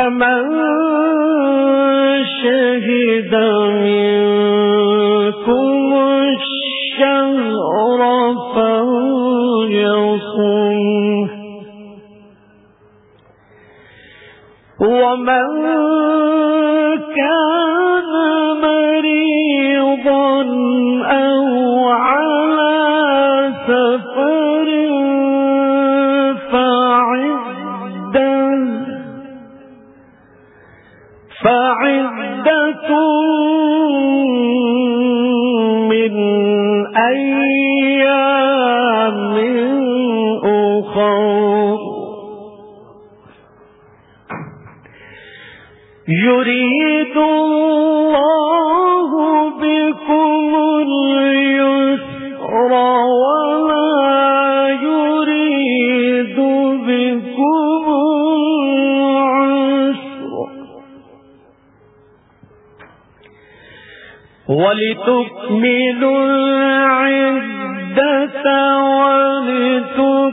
فمن شهد منكم الشهر فليصم ومن كان من أيام أخر يريد ولتكملوا العدة ولتكبروا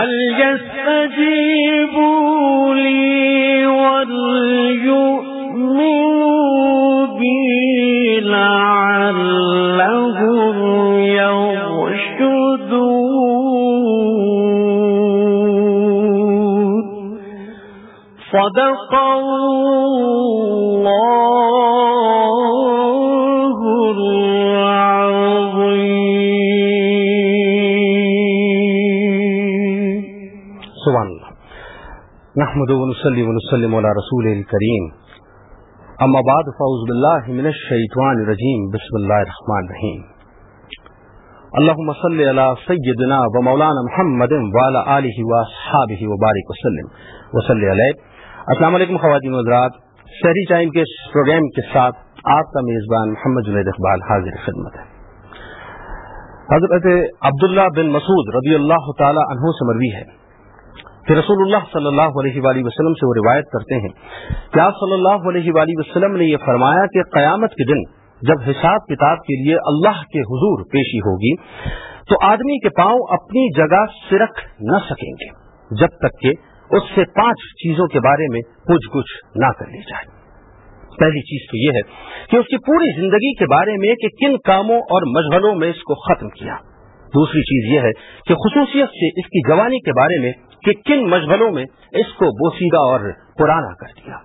هل يستجيبوا لي وليؤمنوا بي لعلهم يرشدون؟ صدق الله نحمد ونسلی ونسلم علی رسول الکریم اما بعد، فاعوذ باللہ من الشیطان الرجیم بسم اللہ الرحمن الرحیم اللہم صلی علی سیدنا و مولانا محمد وعلی آلہ و اصحابہ و بارک وسلم. وصلی علیہ السلام علیکم خواتین و حضرات. شہری ٹائم کے پروگرام کے ساتھ آپ کا میزبان محمد جنید اقبال حاضر خدمت ہے. حضرت عبداللہ بن مسعود رضی اللہ تعالی عنہ سے مروی ہے. کہ رسول اللہ صلی اللہ علیہ وآلہ وسلم سے وہ روایت کرتے ہیں کہ آپ صلی اللہ علیہ وآلہ وسلم نے یہ فرمایا کہ قیامت کے دن جب حساب کتاب کے لیے اللہ کے حضور پیشی ہوگی، تو آدمی کے پاؤں اپنی جگہ سرک نہ سکیں گے، جب تک کہ اس سے پانچ چیزوں کے بارے میں پوچھ گچھ نہ کر لی جائے۔ پہلی چیز تو یہ ہے کہ اس کی پوری زندگی کے بارے میں کہ کن کاموں اور مشغلوں میں اس کو ختم کیا۔ دوسری چیز یہ ہے کہ خصوصیت سے اس کی جوانی کے بارے میں کہ کن مشغلوں میں اس کو بوسیدہ اور پرانا کر دیا۔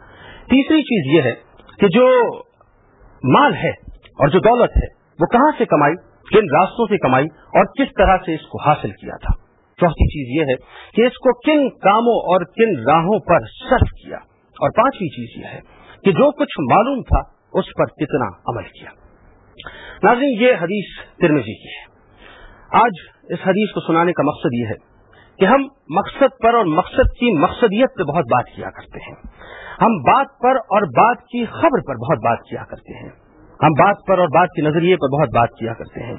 تیسری چیز یہ ہے کہ جو مال ہے اور جو دولت ہے، وہ کہاں سے کمائی، کن راستوں سے کمائی اور کس طرح سے اس کو حاصل کیا تھا۔ چوتھی چیز یہ ہے کہ اس کو کن کاموں اور کن راہوں پر صرف کیا۔ اور پانچویں چیز یہ ہے کہ جو کچھ معلوم تھا، اس پر کتنا عمل کیا۔ ناظرین، یہ حدیث ترمزی کی ہے۔ آج اس حدیث کو سنانے کا مقصد یہ ہے کہ ہم مقصد پر اور مقصد کی مقصدیت پہ بہت بات کیا کرتے ہیں۔ ہم بات پر اور بات کی خبر پر بہت بات کیا کرتے ہیں۔ ہم بات پر اور بات کے نظریے پر بہت بات کیا کرتے ہیں۔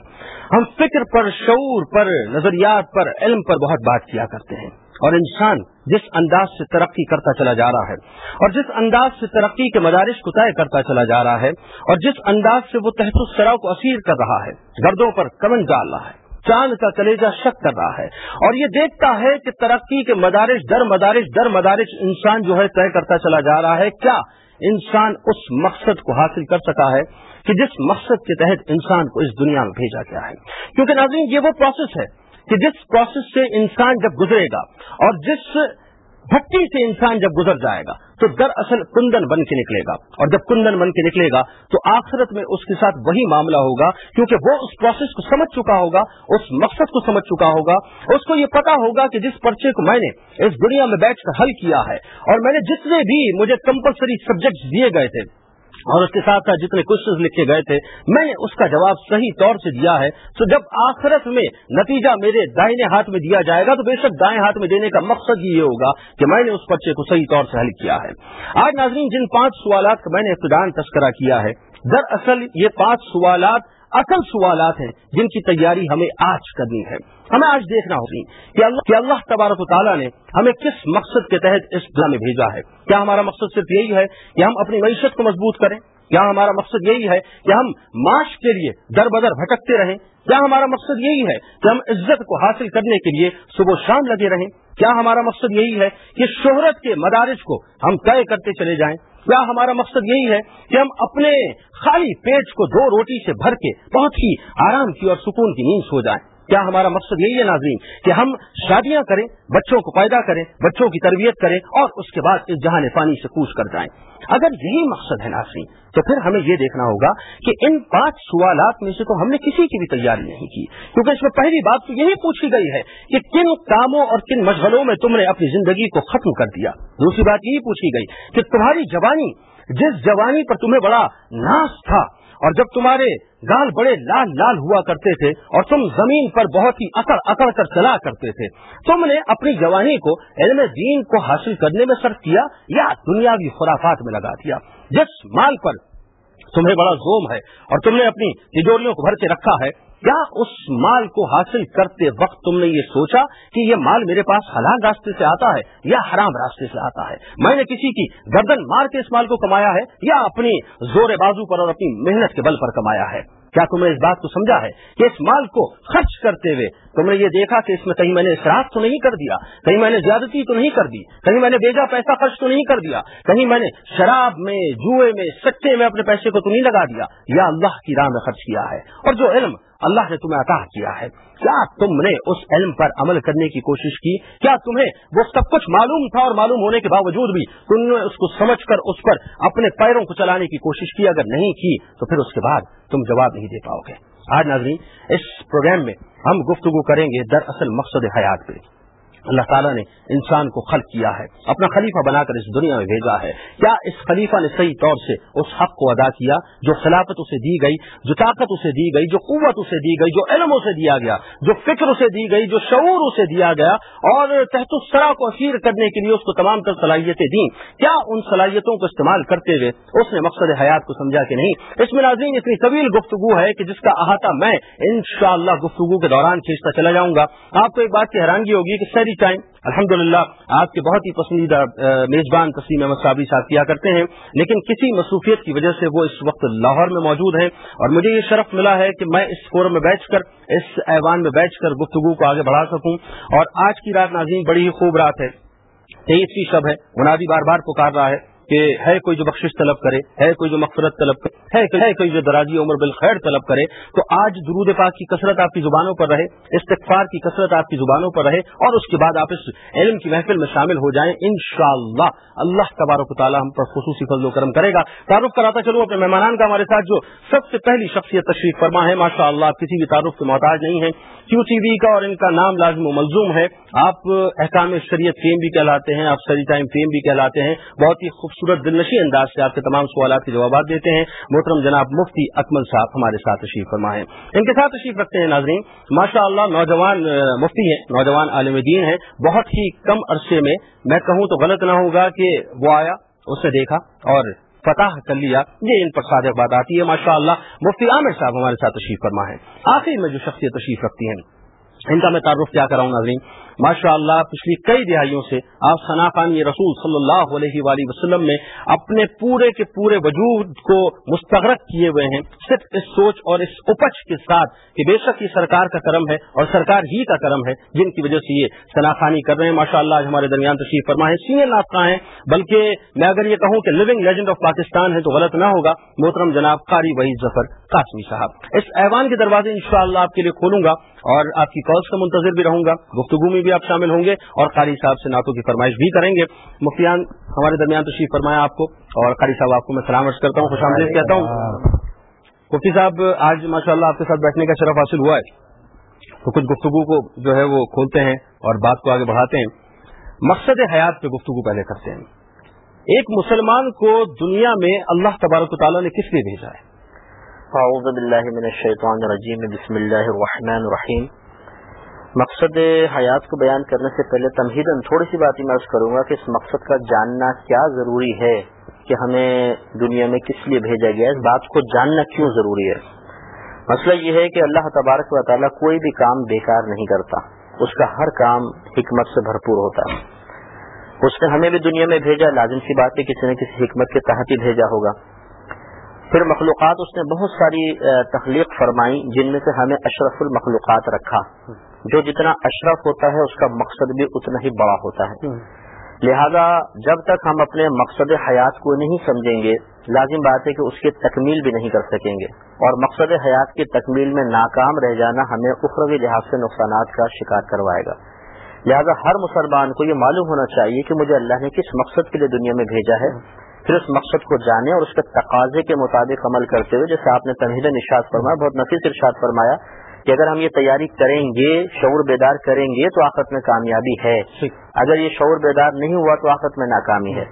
ہم فکر پر، شعور پر، نظریات پر، علم پر بہت بات کیا کرتے ہیں۔ اور انسان جس انداز سے ترقی کرتا چلا جا رہا ہے، اور جس انداز سے ترقی کے مدارس کو طے کرتا چلا جا رہا ہے، اور جس انداز سے وہ تحت السراؤ کو اسیر کر رہا ہے، گردوں پر کمن ڈال رہا ہے۔ چاند کا کلیجہ شک کر رہا ہے اور یہ دیکھتا ہے کہ ترقی کے مدارس در مدارس در مدارس انسان جو ہے طے کرتا چلا جا رہا ہے، کیا انسان اس مقصد کو حاصل کر سکا ہے کہ جس مقصد کے تحت انسان کو اس دنیا میں بھیجا گیا ہے؟ کیونکہ ناظرین، یہ وہ پروسیس ہے کہ جس پروسیس سے انسان جب گزرے گا اور جس بھٹی سے انسان جب گزر جائے گا تو دراصل کندن بن کے نکلے گا اور جب کندن بن کے نکلے گا تو آخرت میں اس کے ساتھ وہی معاملہ ہوگا کیونکہ وہ اس پروسیس کو سمجھ چکا ہوگا، اس مقصد کو سمجھ چکا ہوگا، اس کو یہ پتا ہوگا کہ جس پرچے کو میں نے اس دنیا میں بیٹھ کر حل کیا ہے اور میں نے جتنے بھی مجھے کمپلسری سبجیکٹ دیے گئے تھے اور اس کے ساتھ ساتھ جتنے کوشچن لکھے گئے تھے، میں نے اس کا جواب صحیح طور سے دیا ہے۔ تو جب آخرت میں نتیجہ میرے دائنے ہاتھ میں دیا جائے گا، تو بے شک دائیں ہاتھ میں دینے کا مقصد یہ ہوگا کہ میں نے اس بچے کو صحیح طور سے حل کیا ہے۔ آج ناظرین، جن پانچ سوالات کا میں نے ابتدان تذکرہ کیا ہے، دراصل یہ پانچ سوالات اصل سوالات ہیں جن کی تیاری ہمیں آج کرنی ہے۔ ہمیں آج دیکھنا ہوگی کہ اللہ کہ اللہ تبارک و تعالیٰ نے ہمیں کس مقصد کے تحت اس دنیا میں بھیجا ہے۔ کیا ہمارا مقصد صرف یہی ہے کہ ہم اپنی معیشت کو مضبوط کریں؟ کیا ہمارا مقصد یہی ہے کہ ہم معاش کے لیے در بدر بھٹکتے رہیں؟ کیا ہمارا مقصد یہی ہے کہ ہم عزت کو حاصل کرنے کے لیے صبح شام لگے رہیں؟ کیا ہمارا مقصد یہی ہے کہ شہرت کے مدارس کو ہم طے کرتے چلے جائیں؟ یا ہمارا مقصد یہی ہے کہ ہم اپنے خالی پیٹ کو دو روٹی سے بھر کے بہت ہی آرام کی اور سکون کی نیند سو جائیں۔ کیا ہمارا مقصد یہی ہے ناظرین کہ ہم شادیاں کریں، بچوں کو پیدا کریں، بچوں کی تربیت کریں اور اس کے بعد اس جہان پانی سے کوچ کر جائیں۔ اگر یہی مقصد ہے ناظرین، تو پھر ہمیں یہ دیکھنا ہوگا کہ ان پانچ سوالات میں سے تو ہم نے کسی کی بھی تیاری نہیں کی، کیونکہ اس میں پہلی بات تو یہی پوچھی گئی ہے کہ کن کاموں اور کن مشغلوں میں تم نے اپنی زندگی کو ختم کر دیا۔ دوسری بات یہی پوچھی گئی کہ تمہاری جوانی، جس جوانی پر تمہیں بڑا ناس تھا اور جب تمہارے گال بڑے لال لال ہوا کرتے تھے اور تم زمین پر بہت ہی اکڑ اکڑ کر چلا کرتے تھے۔ تم نے اپنی جوانی کو علم دین کو حاصل کرنے میں صرف کیا یا دنیاوی خرافات میں لگا دیا؟ جس مال پر تمہیں بڑا زوم ہے اور تم نے اپنی تجوریوں کو بھر کے رکھا ہے، کیا اس مال کو حاصل کرتے وقت تم نے یہ سوچا کہ یہ مال میرے پاس حلال راستے سے آتا ہے یا حرام راستے سے آتا ہے؟ میں نے کسی کی گردن مار کے اس مال کو کمایا ہے یا اپنی زور بازو پر اور اپنی محنت کے بل پر کمایا ہے؟ کیا تم نے اس بات کو سمجھا ہے کہ اس مال کو خرچ کرتے ہوئے تم نے یہ دیکھا کہ اس میں کہیں میں نے اثرات تو نہیں کر دیا، کہیں میں نے زیادتی تو نہیں کر دی، کہیں میں نے بیجا پیسہ خرچ تو نہیں کر دیا، کہیں میں نے شراب میں، جوئے میں سچے میں اپنے پیسے کو تو نہیں لگا دیا۔ یا اللہ کی راہ میں خرچ کیا ہے۔ اور جو علم اللہ نے تمہیں عطا کیا ہے۔ کیا تم نے اس علم پر عمل کرنے کی کوشش کی؟ کیا تمہیں وہ سب کچھ معلوم تھا اور معلوم ہونے کے باوجود بھی تم نے اس کو سمجھ کر اس پر اپنے پیروں کو چلانے کی کوشش کی؟ اگر نہیں کی، تو پھر اس کے بعد تم جواب نہیں دے پاؤ گے۔ آج ناظرین، اس پروگرام میں ہم گفتگو کریں گے۔ دراصل مقصد حیات پہ۔ اللہ تعالیٰ نے انسان کو خلق کیا ہے، اپنا خلیفہ بنا کر اس دنیا میں بھیجا ہے۔ کیا اس خلیفہ نے صحیح طور سے اس حق کو ادا کیا جو خلافت اسے دی گئی، جو طاقت اسے دی گئی، جو قوت اسے دی گئی، جو علم اسے دیا گیا، جو فکر اسے دی گئی، جو شعور اسے دیا گیا اور تحت السرا کو اسیر کرنے کے لیے اس کو تمام تر صلاحیتیں دیں۔ کیا ان صلاحیتوں کو استعمال کرتے ہوئے اس نے مقصد حیات کو سمجھا کہ نہیں؟ اس میں ناظرین اتنی طویل گفتگو ہے کہ جس کا احاطہ میں ان گفتگو کے دوران کھینچتا چلا جاؤں گا۔ آپ کو ایک بات کی حیرانگی ہوگی کہ سیری ٹائم۔ الحمد للہ آپ کے بہت ہی پسندیدہ میزبان تسلیم احمد صابری صاحب کیا کرتے ہیں۔ لیکن کسی مصروفیت کی وجہ سے وہ اس وقت لاہور میں موجود ہیں۔ اور مجھے یہ شرف ملا ہے کہ میں اس فورم میں بیٹھ کر، اس ایوان میں بیٹھ کر گفتگو کو آگے بڑھا سکوں۔ اور آج کی رات ناظرین، بڑی ہی خوب رات ہے۔ تیئیسویں شب ہے۔ منادی بار بار پکار رہا ہے۔ کہ ہے کوئی جو بخشش طلب کرے، ہے کوئی جو مغفرت طلب کرے، ہے کوئی جو درازی عمر بالخیر طلب کرے، تو آج درود پاک کی کثرت آپ کی زبانوں پر رہے، استغفار کی کثرت آپ کی زبانوں پر رہے، اور اس کے بعد آپ اس علم کی محفل میں شامل ہو جائیں ان اللہ اللہ تبارک و تعالیٰ ہم پر خصوصی فضل و کرم کرے گا۔ تعارف کراتا چلوں، اپنے مہمان کا ہمارے ساتھ جو سب سے پہلی شخصیت تشریف فرما ہے ماشاء اللہ آپ کسی بھی تعارف کے محتاج نہیں ہیں۔ کیو ٹی وی کا اور ان کا نام لازم و ملزوم ہے۔ آپ احکام شریعت فیم بھی کہلاتے ہیں، آپ سری ٹائم فیم بھی کہلاتے ہیں۔ بہت ہی خوبصورت دل نشی انداز سے آپ کے تمام سوالات کے جوابات دیتے ہیں۔ محترم جناب مفتی اکمل صاحب ہمارے ساتھ تشریف فرما ہے ان کے ساتھ تشریف رکھتے ہیں ناظرین۔ ماشاء اللہ نوجوان مفتی ہیں، نوجوان عالم دین ہیں۔ بہت ہی کم عرصے میں میں کہوں تو غلط نہ ہوگا کہ وہ آیا، اس نے دیکھا اور فتح کر لیا۔ یہ ان پر صادق بات آتی ہے۔ ماشاء اللہ مفتی عامر صاحب ہمارے ساتھ تشریف فرما ہے آخر میں جو شخصیت تشریف رکھتی ہیں، ان کا میں تعارف کیا کراؤں ناظرین؟ ماشاء اللہ پچھلی کئی دہائیوں سے آپ خانی رسول صلی اللہ علیہ وآلہ وسلم میں اپنے پورے کے پورے وجود کو مستغرق کیے ہوئے ہیں صرف اس سوچ اور اس اپچ کے ساتھ کہ بے شک یہ سرکار کا کرم ہے اور سرکار ہی کا کرم ہے جن کی وجہ سے یہ شناخانی کر رہے ہیں۔ ماشاء اللہ آج ہمارے درمیان تشریف فرما ہے۔ سینئر ناطقہ ہیں؟ بلکہ میں اگر یہ کہوں کہ لیونگ لیجنڈ آف پاکستان ہے تو غلط نہ ہوگا۔ محترم جناب قاری وحید ظفر قاسمی صاحب۔ اس ایوان کے دروازے انشاءاللہ آپ کے لیے کھولوں گا اور آپ کی کالس کا منتظر بھی رہوں گا۔ گفتگو میں بھی آپ شامل ہوں گے اور قاری صاحب سے نعتوں کی فرمائش بھی کریں گے۔ مفتیان، ہمارے درمیان تشریف فرمایا آپ کو اور قاری صاحب آپ کو میں سلام عرض کرتا ہوں، خوش آمدید کہتا ہوں۔ مفتی صاحب، آج ماشاء اللہ آپ کے ساتھ بیٹھنے کا شرف حاصل ہوا ہے۔ تو کچھ گفتگو کو جو ہے وہ کھولتے ہیں اور بات کو آگے بڑھاتے ہیں۔ مقصد حیات پہ گفتگو پہلے کرتے ہیں۔ ایک مسلمان کو دنیا میں اللہ تبارک و تعالیٰ نے کس لیے بھیجا ہے؟ اعوذ باللہ من الشیطان الرجیم، بسم اللہ الرحمن الرحیم۔ مقصد حیات کو بیان کرنے سے پہلے تمہیدن تھوڑی سی بات ہی میں کروں گا کہ اس مقصد کا جاننا کیا ضروری ہے کہ ہمیں دنیا میں کس لیے بھیجا گیا اس بات کو جاننا کیوں ضروری ہے؟ مسئلہ یہ ہے کہ اللہ تبارک و تعالیٰ کوئی بھی کام بیکار نہیں کرتا، اس کا ہر کام حکمت سے بھرپور ہوتا ہے۔ اس نے ہمیں بھی دنیا میں بھیجا، لازم سی بات ہے کسی نے کسی حکمت کے تحت ہی بھیجا ہوگا۔ پھر مخلوقات اس نے بہت ساری تخلیق فرمائی جن میں سے ہمیں اشرف المخلوقات رکھا۔ جو جتنا اشرف ہوتا ہے اس کا مقصد بھی اتنا ہی بڑا ہوتا ہے۔ لہذا جب تک ہم اپنے مقصد حیات کو نہیں سمجھیں گے لازم بات ہے کہ اس کی تکمیل بھی نہیں کر سکیں گے۔ اور مقصد حیات کی تکمیل میں ناکام رہ جانا ہمیں اخروی لحاظ سے نقصانات کا شکار کروائے گا۔ لہذا ہر مسلمان کو یہ معلوم ہونا چاہیے کہ مجھے اللہ نے کس مقصد کے لیے دنیا میں بھیجا ہے۔ پھر اس مقصد کو جانے اور اس کے تقاضے کے مطابق عمل کرتے ہوئے جیسے آپ نے تنہید نشاد فرمایا بہت نفیس ارشاد فرمایا کہ اگر ہم یہ تیاری کریں گے شعور بیدار کریں گے تو آخت میں کامیابی ہے۔ اگر یہ شعور بیدار نہیں ہوا تو آخت میں ناکامی ہے۔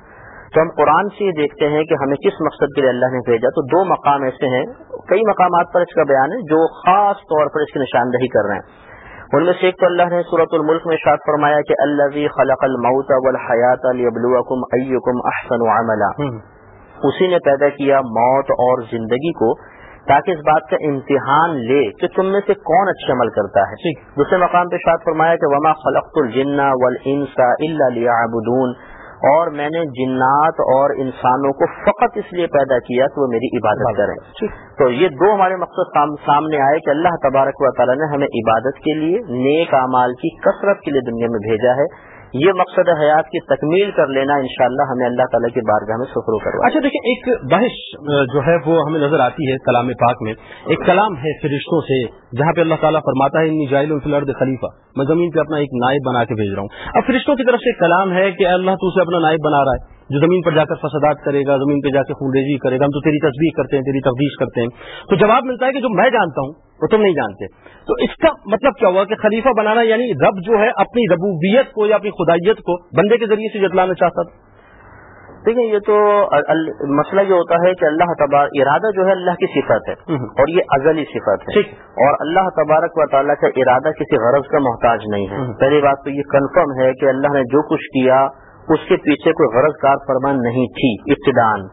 تو ہم قرآن سے یہ دیکھتے ہیں کہ ہمیں کس مقصد کے لیے اللہ نے بھیجا۔ تو دو مقام ایسے ہیں کئی مقامات پر اس کا بیان ہے جو خاص طور پر اس کی نشاندہی کر رہے ہیں۔ ان میں سے ایک تو اللہ نے صورت الملک میں شاد فرمایا کہ اللہ خلق الموت والحیات لیبلوکم ایکم احسن عملا. اسی نے پیدا کیا موت اور زندگی کو تاکہ اس بات کا امتحان لے کہ تم میں سے کون اچھے عمل کرتا ہے. دوسرے مقام پہ شاد فرمایا کہ وما خلقت الجن والانس الا لیعبدون. اور میں نے جنات اور انسانوں کو فقط اس لیے پیدا کیا کہ وہ میری عبادت کریں۔ تو یہ دو ہمارے مقصد سامنے آئے کہ اللہ تبارک و تعالیٰ نے ہمیں عبادت کے لیے نیک اعمال کی کثرت کے لیے دنیا میں بھیجا ہے۔ یہ مقصد حیات کی تکمیل کر لینا انشاءاللہ ہمیں اللہ تعالیٰ کی بارگاہ میں سفر کروا اچھا دیکھیں، ایک بحث جو ہے وہ ہمیں نظر آتی ہے کلام پاک میں۔ ایک کلام ہے فرشتوں سے، جہاں پہ اللہ تعالیٰ فرماتا ہے جائل الفلرد خلیفہ میں زمین پہ اپنا ایک نائب بنا کے بھیج رہا ہوں۔ اب فرشتوں کی طرف سے کلام ہے کہ اللہ، تو اسے اپنا نائب بنا رہا ہے، جو زمین پر جا کر فسادات کرے گا، زمین پہ جا کے خون ریزی کرے گا، ہم تو تیری تصویر کرتے ہیں، تیری تفدیش کرتے ہیں۔ تو جواب ملتا ہے کہ جو میں جانتا ہوں وہ تم نہیں جانتے۔ تو اس کا مطلب کیا ہوا کہ خلیفہ بنانا یعنی رب جو ہے اپنی ربوبیت کو یا اپنی خدائیت کو بندے کے ذریعے سے جتلانا چاہتا تھا۔ دیکھیں یہ تو مسئلہ یہ ہوتا ہے کہ اللہ تبار ارادہ جو ہے اللہ کی صفت ہے اور یہ ازلی صفت ہے۔ اور اللہ تبارک و تعالیٰ کا ارادہ کسی غرض کا محتاج نہیں ہے۔ پہلی بات تو یہ کنفرم ہے کہ اللہ نے جو کچھ کیا اس کے پیچھے کوئی غرض کار فرما نہیں تھی ابتدان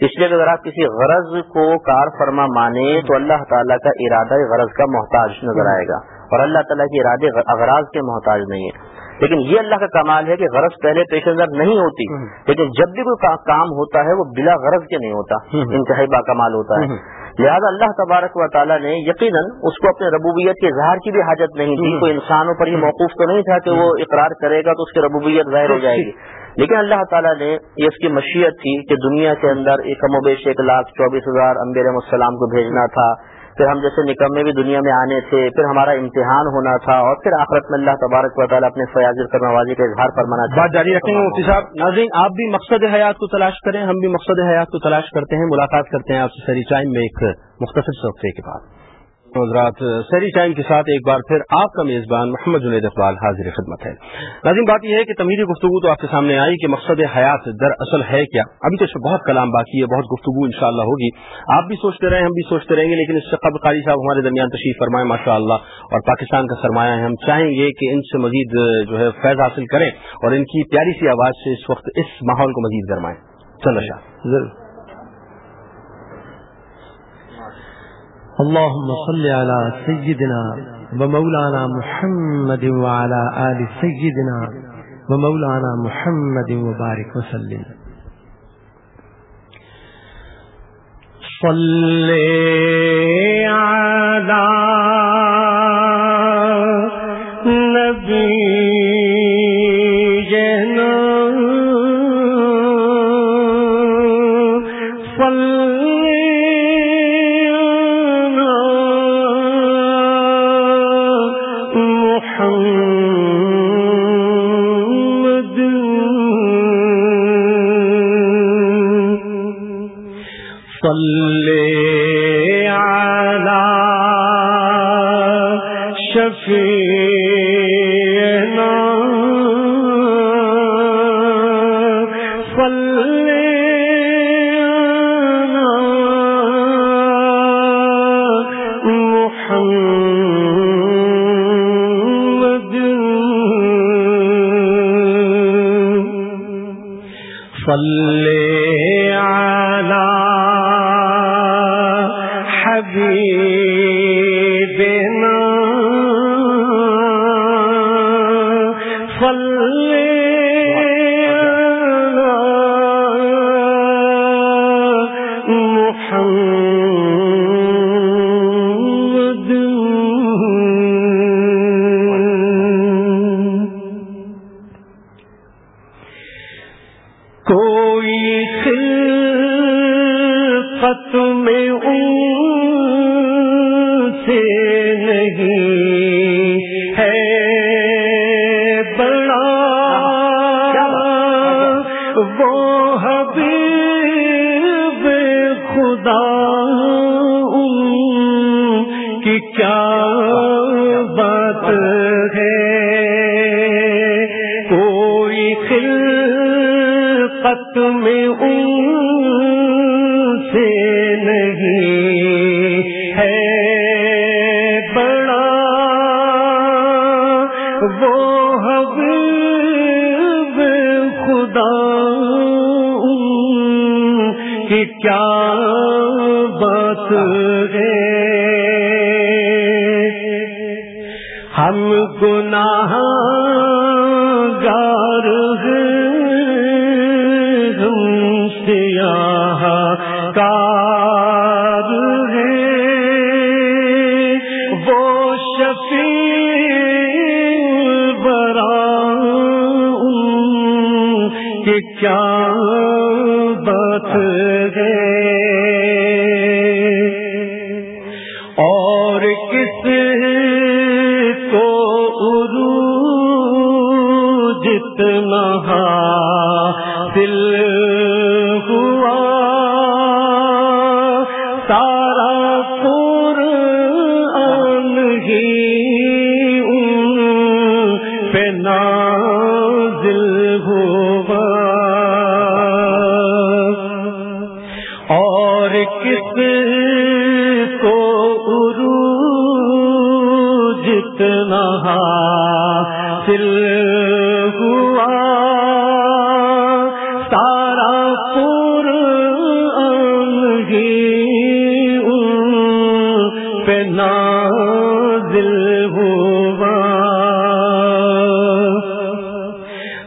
اس لیے اگر آپ کسی غرض کو کار فرما مانے تو اللہ تعالیٰ کا ارادہ غرض کا محتاج نظر آئے گا۔ اور اللہ تعالیٰ کے ارادے اغراض کے محتاج نہیں ہے لیکن یہ اللہ کا کمال ہے کہ غرض پہلے پیش نظر نہیں ہوتی لیکن جب بھی کوئی کام ہوتا ہے وہ بلا غرض کے نہیں ہوتا انتہائی با کمال ہوتا ہے۔ لہذا اللہ تبارک و تعالیٰ نے یقیناً اس کو اپنے ربوبیت کے اظہار کی بھی حاجت نہیں تھی کوئی انسانوں پر یہ موقف تو نہیں تھا کہ وہ اقرار کرے گا تو اس کی ربوبیت ظاہر ہو جائے گی۔ لیکن اللہ تعالیٰ نے یہ اس کی مشیت تھی کہ دنیا کے اندر ایک کم و بیش ایک لاکھ چوبیس ہزار امبیر السلام کو بھیجنا تھا۔ پھر ہم جیسے نکمے بھی دنیا میں آنے تھے، پھر ہمارا امتحان ہونا تھا اور پھر آخرت میں اللہ تبارک و تعالیٰ اپنے فیاض نوازی کے اظہار پر منا بات جاری رکھیں گے مفتی صاحب۔ ناظرین، آپ بھی مقصد حیات کو تلاش کریں، ہم بھی مقصد حیات کو تلاش کرتے ہیں، ملاقات کرتے ہیں آپ سے سری ٹائم میں ایک مختصر صفحے کے بعد۔ حضرات سیری ٹائم کے ساتھ ایک بار پھر آپ کا میزبان محمد جنید اقبال حاضر خدمت ہے۔ لازم بات یہ ہے کہ تمیری گفتگو تو آپ کے سامنے آئی کہ مقصد حیات در اصل ہے کیا۔ ابھی تو بہت کلام باقی ہے، بہت گفتگو انشاءاللہ ہوگی۔ آپ بھی سوچتے رہے ہم بھی سوچتے رہیں گے، لیکن اس سے قبل قاری صاحب ہمارے درمیان تشریف فرمائے ماشاء اللہ اور پاکستان کا سرمایہ ہے، ہم چاہیں گے کہ ان سے مزید جو ہے، فیض حاصل کریں اور ان کی پیاری سی آواز سے اس وقت اس ماحول کو مزید گرمائیں۔ چلو شاہ۔ ضرور۔ اللهم صل على سيدنا ومولانا محمد وعلى آل سيدنا ومولانا محمد وبارك وسلم. صلي على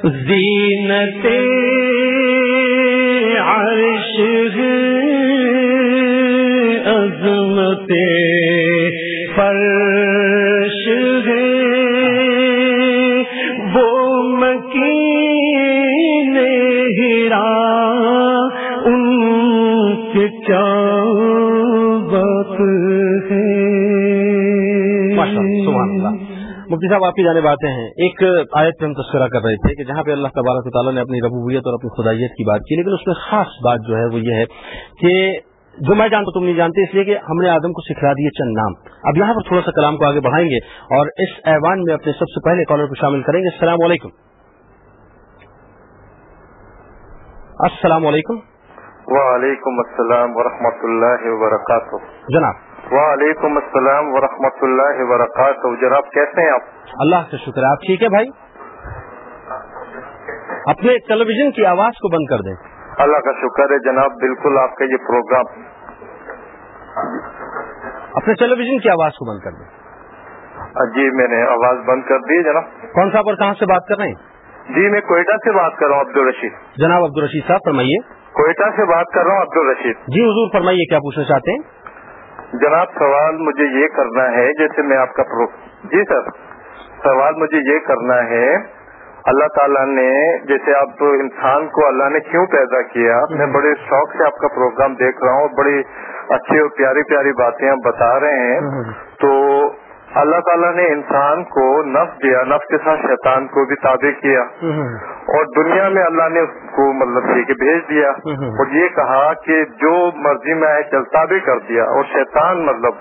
زینت عرش مفتی صاحب آپ کی جانب آتے ہیں۔ ایک آیت پہ ہم تذکرہ کر رہے تھے کہ جہاں پہ اللہ تبارک تعالیٰ نے اپنی ربوبیت اور اپنی خدائیت کی بات کی لیکن اس میں خاص بات جو ہے وہ یہ ہے کہ جو میں جانتا تم نہیں جانتے اس لیے کہ ہم نے آدم کو سکھلا دیے چند نام۔ اب یہاں پر تھوڑا سا کلام کو آگے بڑھائیں گے اور اس ایوان میں اپنے سب سے پہلے کالر کو شامل کریں گے۔ السلام علیکم۔ السلام علیکم۔ وعلیکم السلام ورحمۃ اللہ وبرکاتہ۔ جناب وعلیکم السلام ورحمۃ اللہ وبرکاتہ۔ جناب کیسے ہیں آپ؟ اللہ کا شکر ہے۔ آپ ٹھیک ہے بھائی؟ اپنے ٹیلی ویژن کی آواز کو بند کر دیں۔ اللہ کا شکر ہے جناب بالکل آپ کا یہ پروگرام۔ اپنے ٹیلی ویژن کی آواز کو بند کر دیں۔ جی میں نے آواز بند کر دی جناب۔ کون صاحب اور کہاں سے بات کر رہے ہیں؟ جی میں کوئٹہ سے بات کر رہا ہوں عبد الرشید جناب عبد الرشید صاحب فرمائیے۔ کوئٹہ سے بات کر رہا ہوں عبد الرشید جی حضور فرمائیے کیا پوچھنا چاہتے ہیں؟ جناب سوال مجھے یہ کرنا ہے جیسے میں آپ کا پرو جی سر سوال مجھے یہ کرنا ہے اللہ تعالیٰ نے جیسے آپ انسان کو اللہ نے کیوں پیدا کیا؟ میں بڑے شوق سے آپ کا پروگرام دیکھ رہا ہوں اور بڑی اچھی اور پیاری پیاری باتیں آپ بتا رہے ہیں۔ تو اللہ تعالیٰ نے انسان کو نفس دیا نفس کے ساتھ شیطان کو بھی تابع کیا۔ اور دنیا میں اللہ نے اس کو مطلب یہ کہ بھیج دیا۔ اور یہ کہا کہ جو مرضی میں آئے چلتا بھی کر دیا۔ اور شیطان مطلب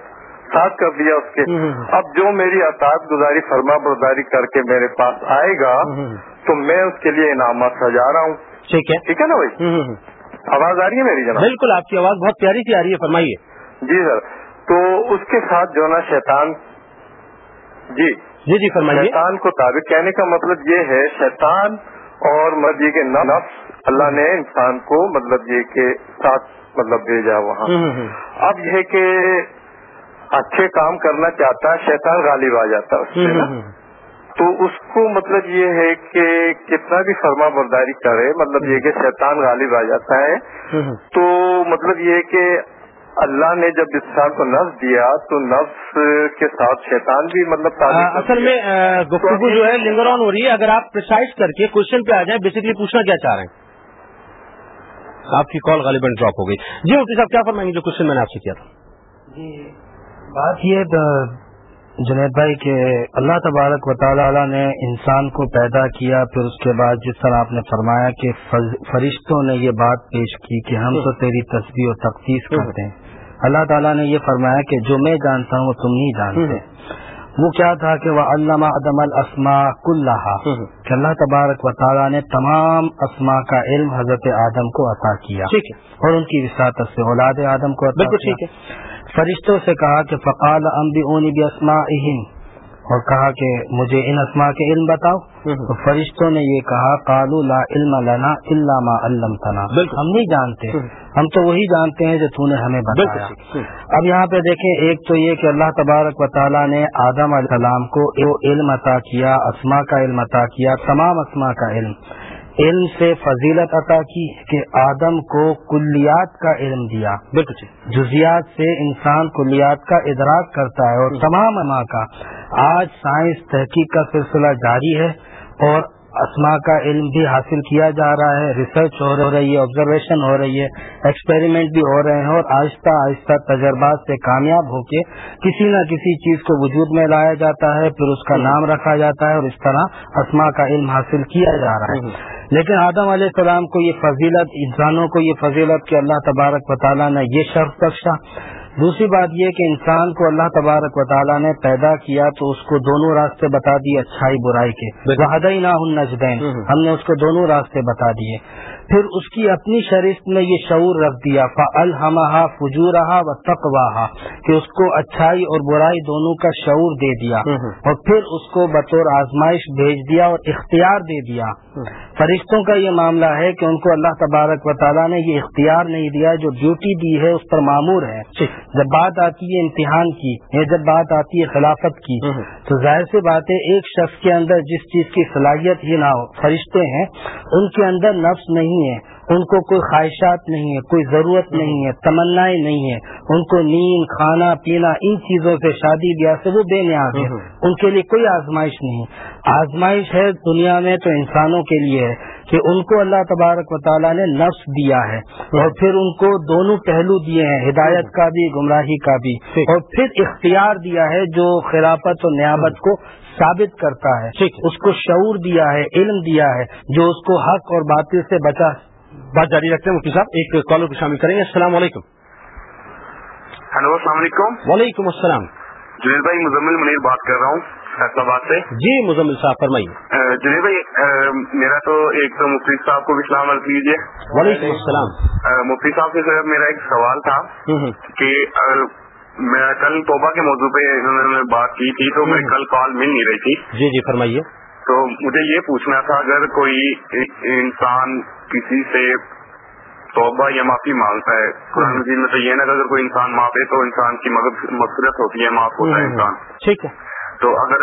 ساتھ کر دیا اس کے۔ اب جو میری اطاعت گزاری فرما برداری کر کے میرے پاس آئے گا تو میں اس کے لیے انعامات سجا رہا ہوں۔ ٹھیک ہے۔ ٹھیک ہے نا بھائی؟ آواز آ رہی ہے میری جناب؟ بالکل آپ کی آواز بہت پیاری سی آ رہی ہے فرمائیے۔ جی سر۔ تو اس کے ساتھ جو ہے نا شیطان جی۔ جی جی فرمائیے۔ شیطان کو تابع کہنے کا مطلب یہ ہے شیطان اور مطلب یہ کہ نفس اللہ نے انسان کو مطلب یہ کہ ساتھ مطلب بھیجا وہاں۔ اب یہ کہ اچھے کام کرنا چاہتا ہے شیطان غالب آ جاتا ہے اس سے۔ تو اس کو مطلب یہ ہے کہ کتنا بھی فرما برداری کرے مطلب یہ کہ شیطان غالب آ جاتا ہے۔ تو مطلب یہ کہ اللہ نے جب انسان کو نفس دیا تو نفس کے ساتھ شیطان بھی مطلب اصل میں گفتگو جو ہے لنگر آن ہو رہی ہے۔ اگر آپ پرسائز کر کے کوشچن پہ آ جائیں بیسکلی پوچھنا کیا چاہ رہے ہیں؟ آپ کی کال غالباً ڈراپ ہو گئی۔ جی مفتی صاحب کیا فرمائیں گے جو کوشچن میں نے آپ سے کیا تھا؟ جی بات یہ جنید بھائی کہ اللہ تبارک و تعالی نے انسان کو پیدا کیا پھر اس کے بعد جس طرح آپ نے فرمایا کہ فرشتوں نے یہ بات پیش کی کہ ہم تو تیری تصویر و تفتیش کرتے ہیں۔ اللہ تعالیٰ نے یہ فرمایا کہ جو میں جانتا ہوں وہ تم نہیں جانتے وہ کیا تھا کہ وہ علامہ ادم الاسما کلّہ کہ اللہ تبارک و تعالیٰ نے تمام اسما کا علم حضرت آدم کو عطا کیا اور ان کی وساطت سے اولاد آدم کو عطا بالکل کیا۔ ٹھیک ہے۔ فرشتوں سے کہا کہ فقال امبی اونی بھی اسما اور کہا کہ مجھے ان اسما کے علم بتاؤ۔ تو فرشتوں نے یہ کہا قالوا لا علم لنا الا ما علمتنا۔ ہم نہیں جانتے۔ ہم تو وہی جانتے ہیں جو تو نے ہمیں بتایا۔ اب یہاں پہ دیکھیں ایک تو یہ کہ اللہ تبارک و تعالیٰ نے آدم علیہ السلام کو علم عطا کیا اسما کا علم عطا کیا تمام اسما کا علم۔ علم سے فضیلت عطا کی کہ آدم کو کلیات کا علم دیا۔ بالکل ٹھیک جزیات سے انسان کلیات کا ادراک کرتا ہے اور تمام اما کا۔ آج سائنس تحقیق کا سلسلہ جاری ہے اور اسما کا علم بھی حاصل کیا جا رہا ہے۔ ریسرچ ہو رہی ہے آبزرویشن ہو رہی ہے ایکسپیریمنٹ بھی ہو رہے ہیں اور آہستہ آہستہ تجربات سے کامیاب ہو کے کسی نہ کسی چیز کو وجود میں لایا جاتا ہے پھر اس کا نام رکھا جاتا ہے اور اس طرح اسما کا علم حاصل کیا جا رہا ہے۔ لیکن آدم علیہ السلام کو یہ فضیلت انسانوں کو یہ فضیلت کہ اللہ تبارک و تعالیٰ نے یہ شرف بخشا۔ دوسری بات یہ کہ انسان کو اللہ تبارک و تعالیٰ نے پیدا کیا تو اس کو دونوں راستے بتا دیے اچھائی برائی کے۔ وحدئی نہ نجدین ہم۔ نے اس کو دونوں راستے بتا دیے۔ پھر اس کی اپنی شریف میں یہ شعور رکھ دیا فلحمہ فجورہا و تقواہا کہ اس کو اچھائی اور برائی دونوں کا شعور دے دیا۔ اور پھر اس کو بطور آزمائش بھیج دیا اور اختیار دے دیا۔ فرشتوں کا یہ معاملہ ہے کہ ان کو اللہ تبارک و تعالیٰ نے یہ اختیار نہیں دیا جو ڈیوٹی دی ہے اس پر معمور ہے۔ جب بات آتی ہے امتحان کی یا جب بات آتی ہے خلافت کی تو ظاہر سی بات ہے ایک شخص کے اندر جس چیز کی صلاحیت ہی نہ ہو فرشتے ہیں ان کے اندر نفس نہیں ہے۔ ان کو کوئی خواہشات نہیں ہے کوئی ضرورت نہیں ہے تمنائیں نہیں ہے ان کو نیند کھانا پینا ان چیزوں سے شادی بیاہ سے وہ بے نیاز ہے ان کے لیے کوئی آزمائش نہیں آزمائش ہے دنیا میں تو انسانوں کے لیے ہے کہ ان کو اللہ تبارک و تعالیٰ نے نفس دیا ہے۔ اور پھر ان کو دونوں پہلو دیے ہیں ہدایت کا بھی گمراہی کا بھی۔ اور پھر اختیار دیا ہے جو خلافت و نیابت کو ثابت کرتا ہے۔ اس کو شعور دیا ہے علم دیا ہے جو اس کو حق اور باطل سے بچا بات جاری رکھتے ہیں مفتی صاحب ایک کالر کو شامل کریں گے۔ السلام علیکم۔ ہلو السلام علیکم۔ وعلیکم السلام۔ جنید بھائی مزمل منیر بات کر رہا ہوں فیصلہ سے۔ جی مزمل صاحب فرمائیے۔ جنید بھائی میرا تو ایک تو مفتی صاحب کو بھی سلام عرض کیجیے۔ وعلیکم السلام۔ مفتی صاحب سے میرا ایک سوال تھا کہ میں کل توبہ کے موضوع پہ انہوں نے بات کی تھی تو میں کل کال مل نہیں رہی تھی۔ جی جی فرمائیے۔ تو مجھے یہ پوچھنا تھا اگر کوئی انسان کسی سے توبہ یا معافی مانگتا ہے۔ قرآن مجید میں تو یہ نا اگر کوئی انسان معافی تو انسان کی مغفرت ہوتی ہے معاف ہوتا ہے انسان۔ ٹھیک ہے۔ تو اگر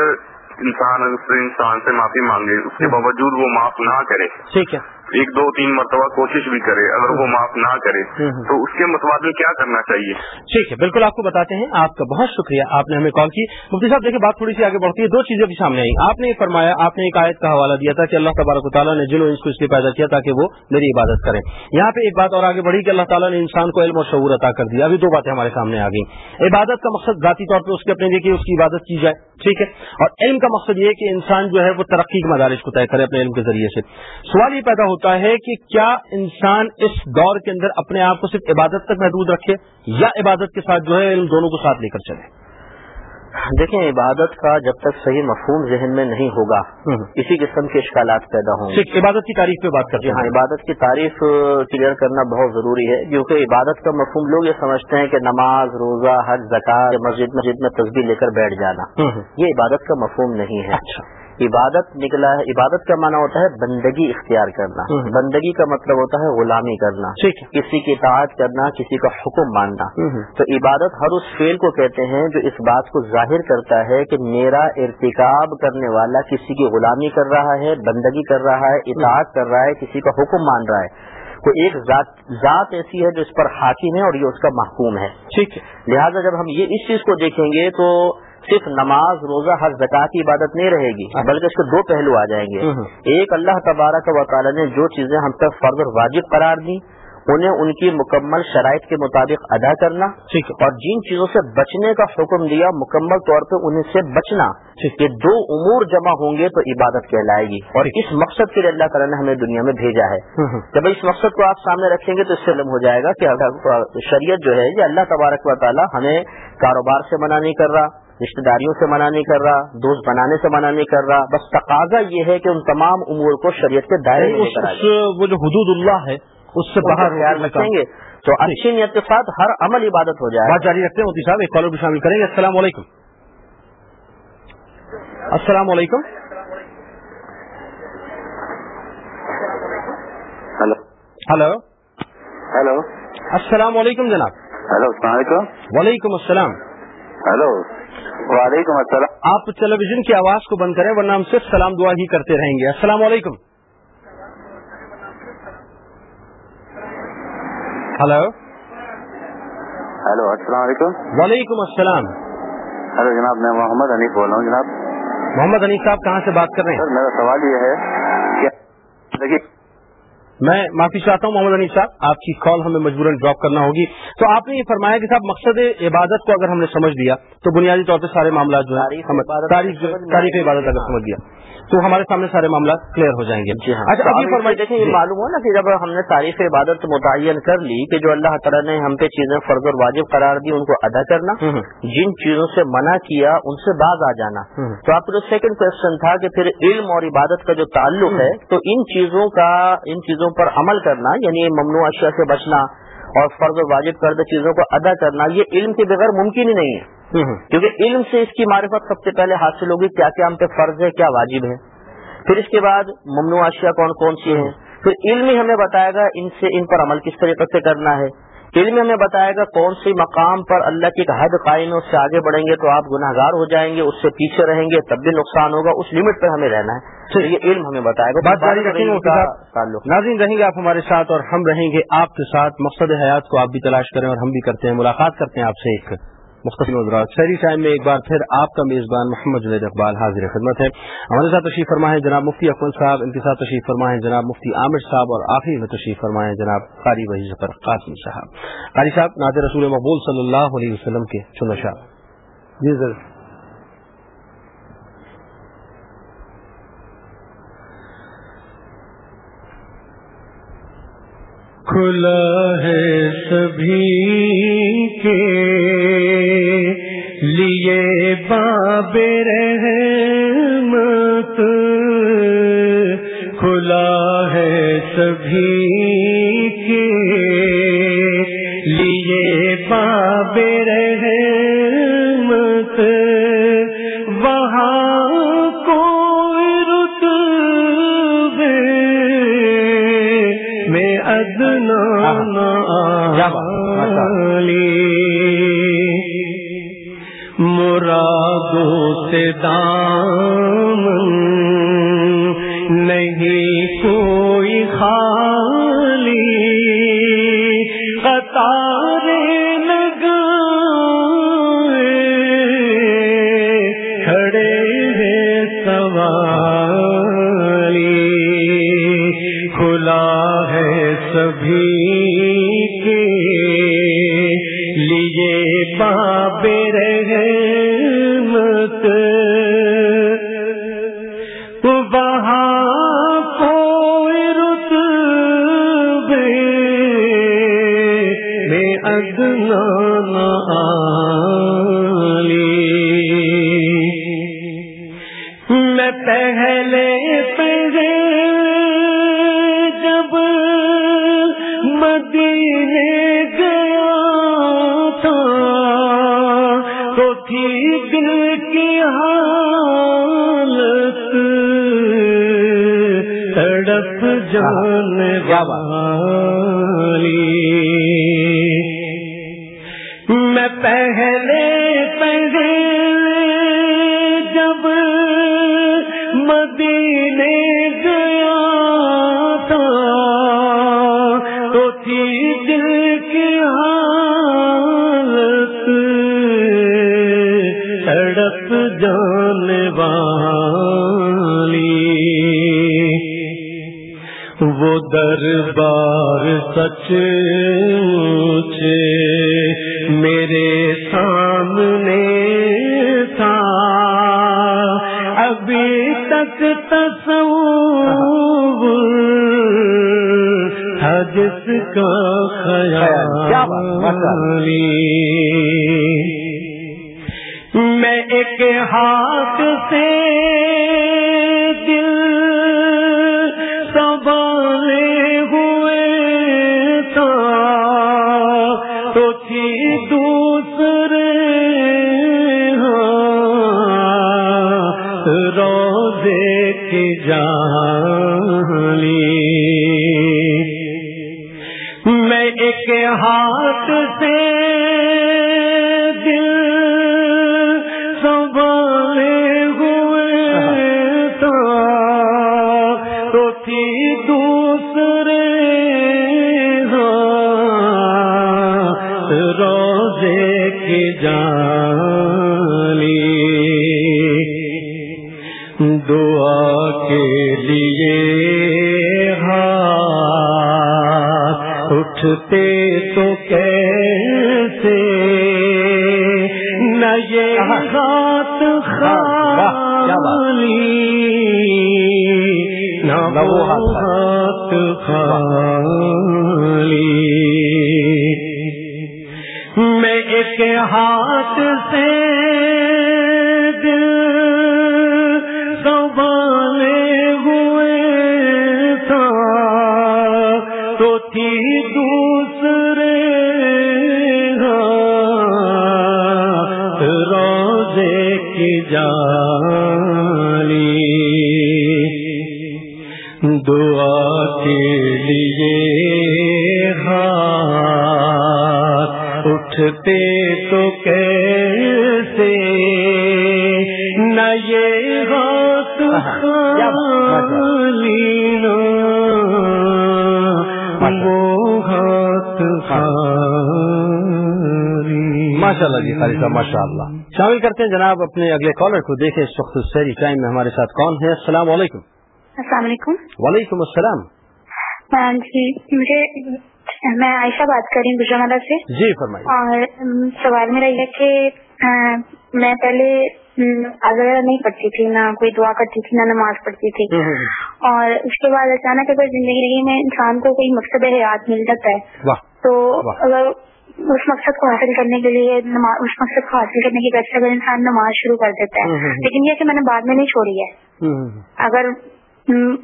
انسان انسان سے معافی مانگے اس کے باوجود وہ معاف نہ کرے۔ ٹھیک ہے۔ ایک دو تین مرتبہ کوشش بھی کرے اگر وہ معاف نہ کرے تو اس کے متبادل کیا کرنا چاہیے؟ ٹھیک ہے بالکل آپ کو بتاتے ہیں۔ آپ کا بہت شکریہ آپ نے ہمیں کال کی۔ مفتی صاحب دیکھیں بات تھوڑی سی آگے بڑھتی ہے۔ دو چیزیں بھی سامنے آئی۔ آپ نے فرمایا آپ نے ایک آیت کا حوالہ دیا تھا کہ اللہ تبارک و تعالیٰ نے جنہوں اس کو اس لیے پیدا کیا تاکہ وہ میری عبادت کریں۔ یہاں پہ ایک بات اور آگے بڑھی کہ اللہ تعالیٰ نے انسان کو علم اور شعور عطا کر دیا۔ ابھی دو باتیں ہمارے سامنے آ گئی عبادت کا مقصد ذاتی طور پہ اس کے اپنے لیے اس کی عبادت کی جائے ٹھیک ہے؟ اور علم کا مقصد یہ کہ انسان جو ہے وہ ترقی کے مدارس کو طے کرے اپنے علم کے ذریعے سے۔ سوال یہ پیدا ہوتا ہے کہ کیا انسان اس دور کے اندر اپنے آپ کو صرف عبادت تک محدود رکھے یا عبادت کے ساتھ جو ہے ان دونوں کو ساتھ لے کر چلے؟ دیکھیں عبادت کا جب تک صحیح مفہوم ذہن میں نہیں ہوگا اسی قسم کے اشکالات پیدا ہوں گے۔ عبادت کی تعریف پہ بات کرتے ہیں ہاں عبادت کی تعریف کلیئر کرنا بہت ضروری ہے کیونکہ عبادت کا مفہوم لوگ یہ سمجھتے ہیں کہ نماز روزہ حج زکات مسجد مسجد میں تصویر لے کر بیٹھ جانا۔ یہ عبادت کا مفہوم نہیں ہے۔ اچھا۔ عبادت نکلا ہے عبادت کا معنی ہوتا ہے بندگی اختیار کرنا۔ بندگی کا مطلب ہوتا ہے غلامی کرنا۔ کسی کی اطاعت کرنا کسی کا حکم ماننا۔ تو عبادت ہر اس فیل کو کہتے ہیں جو اس بات کو ظاہر کرتا ہے کہ میرا ارتکاب کرنے والا کسی کی غلامی کر رہا ہے بندگی کر رہا ہے اطاعت کر رہا ہے کسی کا حکم مان رہا ہے۔ تو ایک ذات ذات ایسی ہے جو اس پر حاکم ہے اور یہ اس کا محکوم ہے۔ ٹھیک لہٰذا جب ہم یہ اس چیز کو دیکھیں گے تو صرف نماز روزہ ہر زکات کی عبادت نہیں رہے گی بلکہ اس کے دو پہلو آ جائیں گے۔ ایک اللہ تبارک و تعالیٰ نے جو چیزیں ہم پر فرض اور واجب قرار دی انہیں ان کی مکمل شرائط کے مطابق ادا کرنا اور جن چیزوں سے بچنے کا حکم دیا مکمل طور پہ انہیں سے بچنا۔ یہ دو امور جمع ہوں گے تو عبادت کہلائے گی۔ اور اس مقصد کے لیے اللہ تعالیٰ نے ہمیں دنیا میں بھیجا ہے۔ جب اس مقصد کو آپ سامنے رکھیں گے تو اس سے علم ہو جائے گا کہ شریعت جو ہے یہ اللہ تبارک و تعالیٰ ہمیں کاروبار سے منع نہیں کر رہا۔ رشتے داریوں سے منع نہیں کر رہا دوست بنانے سے منع نہیں کر رہا بس تقاضا یہ ہے کہ ان تمام امور کو شریعت کے دائرے میں وہ جو حدود اللہ ہے اس سے باہر خیال رکھیں گے۔ تو اچھی نیت کے ساتھ ہر عمل عبادت ہو جائے۔ بات جاری رکھتے ہیں صاحب ایک کالر بھی شامل کریں گے۔ السلام علیکم۔ السلام علیکم۔ ہلو۔ ہلو۔ ہلو۔ السلام علیکم جناب۔ ہلو السلام علیکم۔ وعلیکم السلام۔ ہلو۔ وعلیکم السلام. آپ ٹیلی ویژن کی آواز کو بند کریں ورنہ ہم صرف سلام دعا ہی کرتے رہیں گے۔ السلام علیکم۔ ہلو ہلو السلام علیکم. وعلیکم السلام۔ ہلو جناب میں محمد حنیف بول رہا ہوں جناب۔ محمد حنیف صاحب کہاں سے بات کر رہے ہیں؟ سر میرا سوال یہ ہے کہ میں معافی چاہتا ہوں محمد انیس صاحب آپ کی کال ہمیں مجبوراً ڈراپ کرنا ہوگی۔ تو آپ نے یہ فرمایا کہ صاحب مقصد عبادت کو اگر ہم نے سمجھ لیا تو بنیادی طور پہ سارے معاملات جو ہے تاریخ عبادت اگر سمجھ لیا۔ تو ہمارے سامنے سارے معاملات کلیئر ہو جائیں گے۔ جی ہاں۔ اچھا ابھی دیکھیں یہ معلوم ہو نا کہ جب ہم نے تاریخ عبادت متعین کر لی کہ جو اللہ تعالیٰ نے ہم پہ چیزیں فرض اور واجب قرار دی ان کو ادا کرنا جن چیزوں سے منع کیا ان سے باز آ جانا۔ تو آپ کا سیکنڈ کوشچن تھا کہ پھر علم اور عبادت کا جو تعلق ہے تو ان چیزوں کا ان چیزوں پر عمل کرنا یعنی ممنوع اشیاء سے بچنا اور فرض و واجب کردہ چیزوں کو ادا کرنا یہ علم کے بغیر ممکن ہی نہیں ہے۔ کیونکہ علم سے اس کی معرفت سب سے پہلے حاصل ہوگی کیا کیا ہم پہ فرض ہے کیا واجب ہے۔ پھر اس کے بعد ممنوع اشیاء کون کون سی ہیں۔ پھر علم ہی ہمیں بتائے گا ان سے ان پر عمل کس طریقے سے کرنا ہے۔ علم میں ہمیں بتائے گا کون سی مقام پر اللہ کی حد قائم ہے اس سے آگے بڑھیں گے تو آپ گناہ گار ہو جائیں گے اس سے پیچھے رہیں گے تب بھی نقصان ہوگا اس لمٹ پر ہمیں رہنا ہے۔ تو یہ علم ہمیں بتائے گا۔ بات۔ تعلق۔ ناظرین رہیں گے آپ ہمارے ساتھ اور ہم رہیں گے آپ کے ساتھ۔ مقصد حیات کو آپ بھی تلاش کریں اور ہم بھی کرتے ہیں ملاقات کرتے ہیں آپ سے ایک۔ مختصر حضرات شہری ٹائم میں ایک بار پھر آپ کا میزبان محمد جنید اقبال حاضر خدمت ہے۔ ہمارے ساتھ تشریف فرما ہے جناب مفتی اکمل صاحب ان کے ساتھ تشریف فرما ہے جناب مفتی عامر صاحب اور آخری میں تشریف فرما ہے جناب قاری وحی ظفر قاسم صاحب۔ قاری صاحب ناد رسول مقبول صلی اللہ علیہ وسلم کے چنشا۔ جی سر۔ کھلا ہے سبھی کے لیے باب رہے مرادوں سے دام علی دربار سچ میرے سامنے تھا ابھی تک تصور تھا جس کا۔ خیال میں ایک ہاتھ سے دعا کے لیے ہاتھ اٹھتے تو کیسے؟ نہ یہ ہاتھ وہ خالی ماشاء اللہ جی خالی صاحب ماشاء اللہ شامل کرتے ہیں جناب اپنے اگلے کالر کو۔ دیکھیں اس وقت سیری ٹائم میں ہمارے ساتھ کون ہے؟ السلام علیکم۔ السلام علیکم۔ وعلیکم السلام۔ ہاں جی مجھے میں عائشہ بات کر رہی ہوں گجرا سے۔ جی فرمائیے۔ اور سوال میرا یہ کہ میں پہلے اگر نہیں پڑھتی تھی نہ کوئی دعا کرتی تھی نہ نماز پڑھتی تھی۔ اور اس کے بعد اچانک اگر زندگی میں انسان کو کوئی مقصد حیات مل جاتا ہے۔ تو۔ اگر اس مقصد کو حاصل کرنے کے لیے اس مقصد کو حاصل کرنے کی وجہ سے اگر انسان نماز شروع کر دیتا ہے۔ لیکن یہ کہ میں نے بعد میں نہیں چھوڑی ہے۔ اگر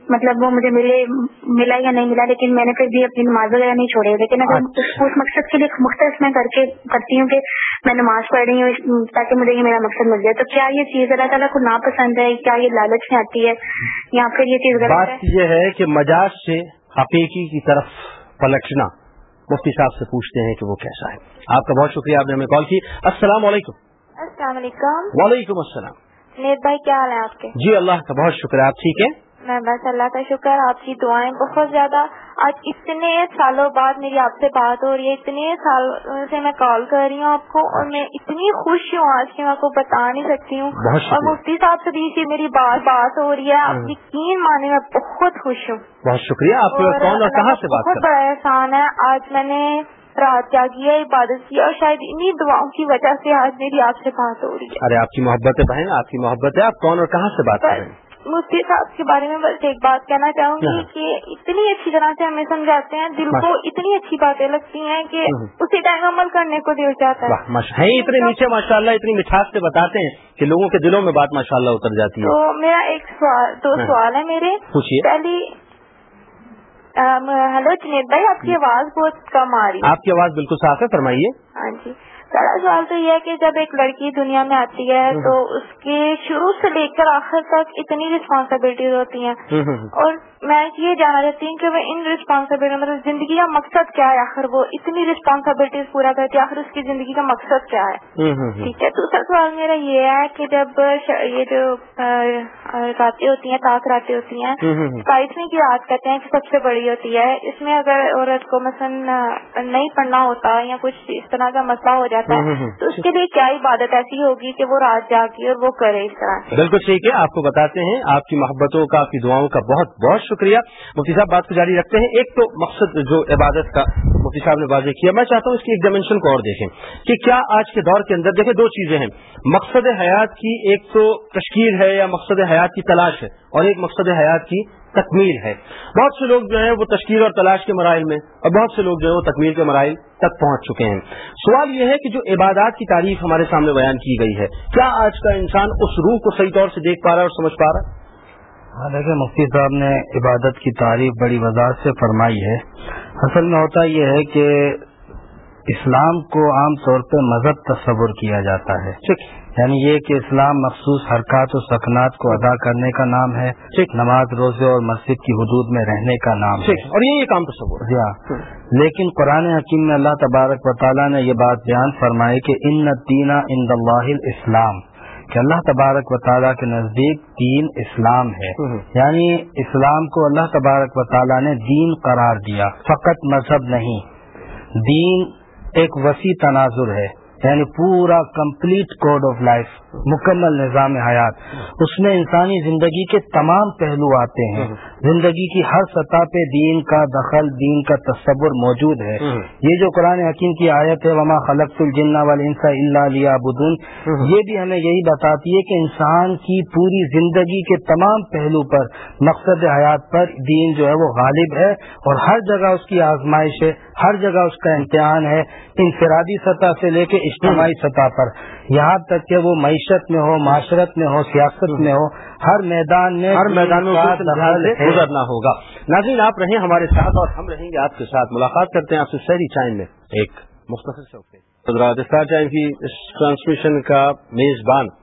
مطلب وہ مجھے ملے ملا یا نہیں ملا لیکن میں نے پھر بھی اپنی نماز وغیرہ نہیں چھوڑی لیکن اگر اچھا۔ اس مقصد کے لیے مختص میں کر کے کرتی ہوں کہ میں نماز پڑھ رہی ہوں تاکہ مجھے یہ میرا مقصد مل جائے تو کیا یہ چیز اللہ تعالیٰ کو ناپسند ہے؟ کیا یہ لالچ میں آتی ہے؟ یا پھر یہ چیز غلط بات ہے؟ یہ ہے کہ مجاز سے حقیقی کی طرف پلٹنا مفتی صاحب سے پوچھتے ہیں کہ وہ کیسا ہے۔ آپ کا بہت شکریہ آپ نے ہمیں کال کی۔ السلام علیکم۔ السلام علیکم۔ وعلیکم السلام۔ نیت بھائی کیا حال ہے آپ کے؟ جی اللہ کا بہت شکریہ آپ ٹھیک ہیں؟ میں بس اللہ کا شکر آپ کی دعائیں بہت زیادہ۔ آج اتنے سالوں بعد میری آپ سے بات ہو رہی ہے اتنے سال سے میں کال کر رہی ہوں آپ کو اور میں اتنی خوش ہوں آج کی میں آپ کو بتا نہیں سکتی ہوں۔ اور مفتی صاحب سے بھی میری بات بات ہو رہی ہے۔ آپ ہاں۔ یقین مانے میں بہت خوش ہوں۔ بہت شکریہ۔ آپ کون اور کہاں سے بات بہت بڑا احسان ہے۔ آج میں نے رات جاگی ہے عبادت کی اور شاید انہی دعاؤں کی وجہ سے آج میری آپ سے بات ہو رہی ہے۔ ارے آپ کی محبت ہے بہن آپ کی محبت ہے۔ آپ کون اور کہاں سے بات کر رہے ہیں؟ مفتی صاحب کے بارے میں بس ایک بات کہنا چاہوں گی ہاں۔ کہ اتنی اچھی طرح سے ہمیں سمجھاتے ہیں دل کو اتنی اچھی باتیں لگتی ہیں کہ ہوں۔ اسی ٹائم عمل کرنے کو دل جاتا ہے۔ اتنے میٹھے ماشاء اللہ اتنی مٹھاس سے بتاتے ہیں کہ لوگوں کے دلوں میں بات ماشاء اللہ اتر جاتی ہے۔ تو میرا ایک سوال دو ہاں۔ سوال ہے میرے۔ پہلی ہلو جنید بھائی آپ کی آواز بہت کم آ رہی ہے۔ آپ کی آواز بالکل صاف ہے فرمائیے۔ ہاں جی۔ پہلا سوال تو یہ ہے کہ جب ایک لڑکی دنیا میں آتی ہے۔ تو اس کے شروع سے لے کر آخر تک اتنی رسپانسبلٹیز ہوتی ہیں۔ اور میں یہ جاننا چاہتی ہوں کہ وہ ان رسپانسبلٹی مطلب زندگی کا مقصد کیا ہے آخر وہ اتنی رسپانسبلٹیز پورا کرتی ہے آخر اس کی زندگی کا مقصد کیا ہے۔ ٹھیک ہے دوسرا سوال میرا یہ ہے کہ جب یہ جو راتیں ہوتی ہیں تاک راتیں ہوتی ہیں۔ بائیسویں کی رات کہتے ہیں کہ سب سے بڑی ہوتی ہے اس میں اگر عورت کو مثلا نہیں پڑھنا ہوتا یا کچھ اس طرح کا مسئلہ ہو جاتا ہوں، ہے۔ تو اس کے لیے کیا عبادت ایسی ہوگی کہ وہ رات جاگی اور وہ کرے اس طرح؟ بالکل ٹھیک ہے آپ کو بتاتے ہیں آپ کی محبتوں کا آپ کی دعاؤں کا بہت بہت شکریہ۔ مفتی صاحب بات کو جاری رکھتے ہیں۔ ایک تو مقصد جو عبادت کا مفتی صاحب نے واضح کیا میں چاہتا ہوں اس کی ایک ڈائمینشن کو اور دیکھیں کہ کیا آج کے دور کے اندر دیکھیں دو چیزیں ہیں۔ مقصد حیات کی ایک تو تشکیل ہے یا مقصد حیات کی تلاش ہے اور ایک مقصد حیات کی تکمیل ہے۔ بہت سے لوگ جو ہیں وہ تشکیل اور تلاش کے مراحل میں اور بہت سے لوگ جو ہیں وہ تکمیل کے مراحل تک پہنچ چکے ہیں۔ سوال یہ ہے کہ جو عبادات کی تعریف ہمارے سامنے بیان کی گئی ہے کیا آج کا انسان اس روح کو صحیح طور سے دیکھ پا رہا ہے اور سمجھ پا رہا ہے؟ ہاں دیکھیں مفتی صاحب نے عبادت کی تعریف بڑی وضاحت سے فرمائی ہے۔ اصل میں ہوتا یہ ہے کہ اسلام کو عام طور پہ مذہب تصور کیا جاتا ہے۔ یعنی یہ کہ اسلام مخصوص حرکات و سکنات کو ادا کرنے کا نام ہے نماز روزے اور مسجد کی حدود میں رہنے کا نام ہے۔ اور یہ کام تصور جی ہاں۔ لیکن قرآن حکیم میں اللہ تبارک و تعالیٰ نے یہ بات بیان فرمائی کہ ان دینا ان اللہ اسلام کہ اللہ تبارک و تعالیٰ کے نزدیک دین اسلام ہے۔ یعنی اسلام کو اللہ تبارک و تعالیٰ نے دین قرار دیا فقط مذہب نہیں۔ دین ایک وسیع تناظر ہے۔ یعنی پورا کمپلیٹ کوڈ آف لائف مکمل نظام حیات۔ اس میں انسانی زندگی کے تمام پہلو آتے ہیں۔ زندگی کی ہر سطح پہ دین کا دخل، دین کا تصور موجود ہے۔ یہ جو قرآن حکیم کی آیت ہے، وما خلق الجنا والانس الا لیعبدون یہ بھی ہمیں یہی بتاتی ہے کہ انسان کی پوری زندگی کے تمام پہلو پر، مقصد حیات پر دین جو ہے وہ غالب ہے اور ہر جگہ اس کی آزمائش ہے، ہر جگہ اس کا امتحان ہے، انفرادی سطح سے لے کے اجتماعی سطح پر۔ یہاں تک کہ وہ معیشت میں ہو معاشرت میں ہو سیاست میں ہو ہر میدان میں ہر میدان میں۔ گزرنا ہوگا۔ ناظرین آپ رہیں ہمارے ساتھ اور ہم رہیں گے آپ کے ساتھ۔ ملاقات کرتے ہیں آپ سے شہری ٹائم میں۔ ایک مختصر شوق حضرات کی اس ٹرانسمیشن کا میزبان